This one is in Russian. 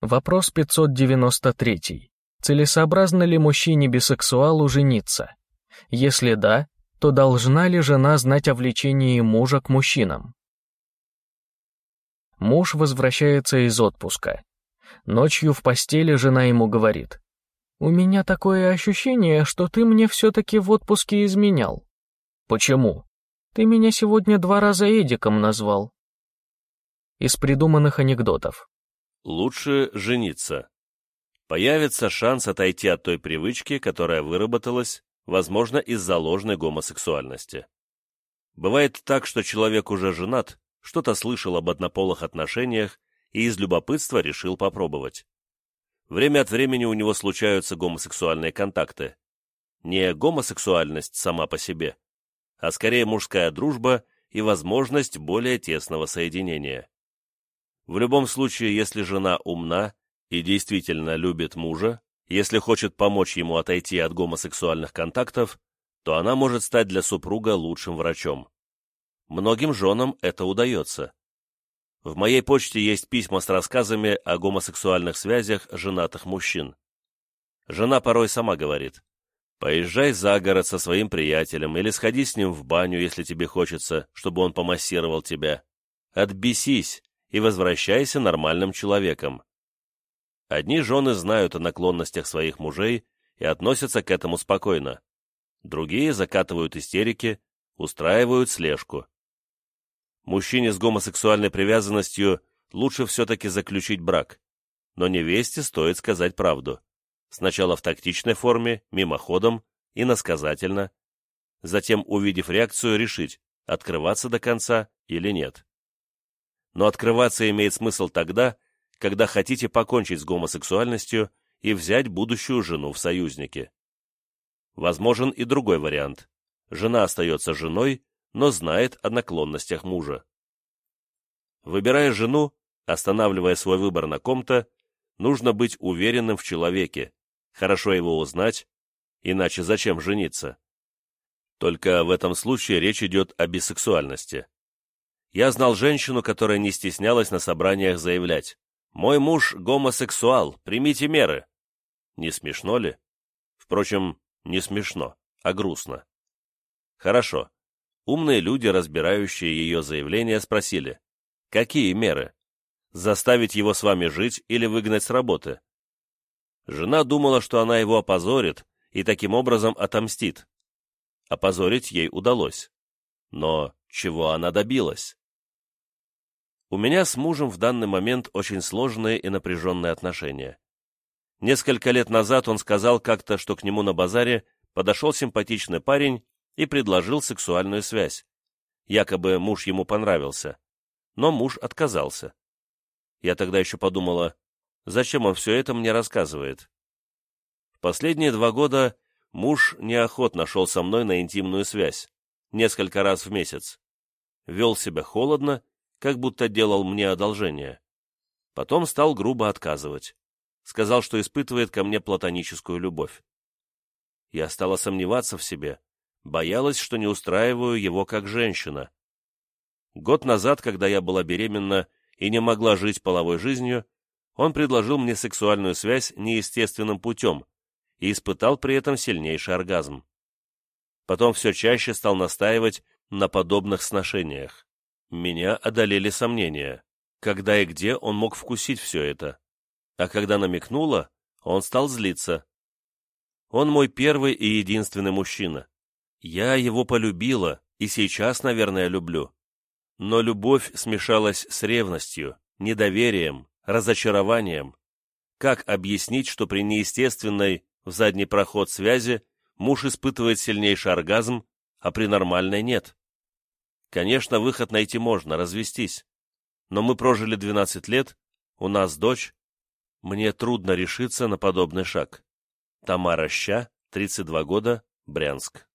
Вопрос 593. Целесообразно ли мужчине-бисексуалу жениться? Если да, то должна ли жена знать о влечении мужа к мужчинам? Муж возвращается из отпуска. Ночью в постели жена ему говорит. «У меня такое ощущение, что ты мне все-таки в отпуске изменял». «Почему?» «Ты меня сегодня два раза Эдиком назвал». Из придуманных анекдотов. Лучше жениться. Появится шанс отойти от той привычки, которая выработалась, возможно, из-за ложной гомосексуальности. Бывает так, что человек уже женат, что-то слышал об однополых отношениях и из любопытства решил попробовать. Время от времени у него случаются гомосексуальные контакты. Не гомосексуальность сама по себе, а скорее мужская дружба и возможность более тесного соединения. В любом случае, если жена умна и действительно любит мужа, если хочет помочь ему отойти от гомосексуальных контактов, то она может стать для супруга лучшим врачом. Многим женам это удается. В моей почте есть письма с рассказами о гомосексуальных связях женатых мужчин. Жена порой сама говорит, «Поезжай за город со своим приятелем или сходи с ним в баню, если тебе хочется, чтобы он помассировал тебя. Отбесись, и возвращайся нормальным человеком. Одни жены знают о наклонностях своих мужей и относятся к этому спокойно. Другие закатывают истерики, устраивают слежку. Мужчине с гомосексуальной привязанностью лучше все-таки заключить брак, но невесте стоит сказать правду. Сначала в тактичной форме, мимоходом, и насказательно, затем, увидев реакцию, решить, открываться до конца или нет но открываться имеет смысл тогда, когда хотите покончить с гомосексуальностью и взять будущую жену в союзники. Возможен и другой вариант. Жена остается женой, но знает о наклонностях мужа. Выбирая жену, останавливая свой выбор на ком-то, нужно быть уверенным в человеке, хорошо его узнать, иначе зачем жениться? Только в этом случае речь идет о бисексуальности. Я знал женщину, которая не стеснялась на собраниях заявлять. «Мой муж гомосексуал, примите меры». Не смешно ли? Впрочем, не смешно, а грустно. Хорошо. Умные люди, разбирающие ее заявление, спросили. Какие меры? Заставить его с вами жить или выгнать с работы? Жена думала, что она его опозорит и таким образом отомстит. Опозорить ей удалось. Но чего она добилась? У меня с мужем в данный момент очень сложные и напряженные отношения. Несколько лет назад он сказал как-то, что к нему на базаре подошел симпатичный парень и предложил сексуальную связь. Якобы муж ему понравился. Но муж отказался. Я тогда еще подумала, зачем он все это мне рассказывает. Последние два года муж неохотно шел со мной на интимную связь, несколько раз в месяц. Вел себя холодно как будто делал мне одолжение. Потом стал грубо отказывать. Сказал, что испытывает ко мне платоническую любовь. Я стала сомневаться в себе, боялась, что не устраиваю его как женщина. Год назад, когда я была беременна и не могла жить половой жизнью, он предложил мне сексуальную связь неестественным путем и испытал при этом сильнейший оргазм. Потом все чаще стал настаивать на подобных сношениях. Меня одолели сомнения, когда и где он мог вкусить все это. А когда намекнула, он стал злиться. Он мой первый и единственный мужчина. Я его полюбила и сейчас, наверное, люблю. Но любовь смешалась с ревностью, недоверием, разочарованием. Как объяснить, что при неестественной в задний проход связи муж испытывает сильнейший оргазм, а при нормальной нет? Конечно, выход найти можно, развестись. Но мы прожили 12 лет, у нас дочь. Мне трудно решиться на подобный шаг. Тамара Ща, 32 года, Брянск.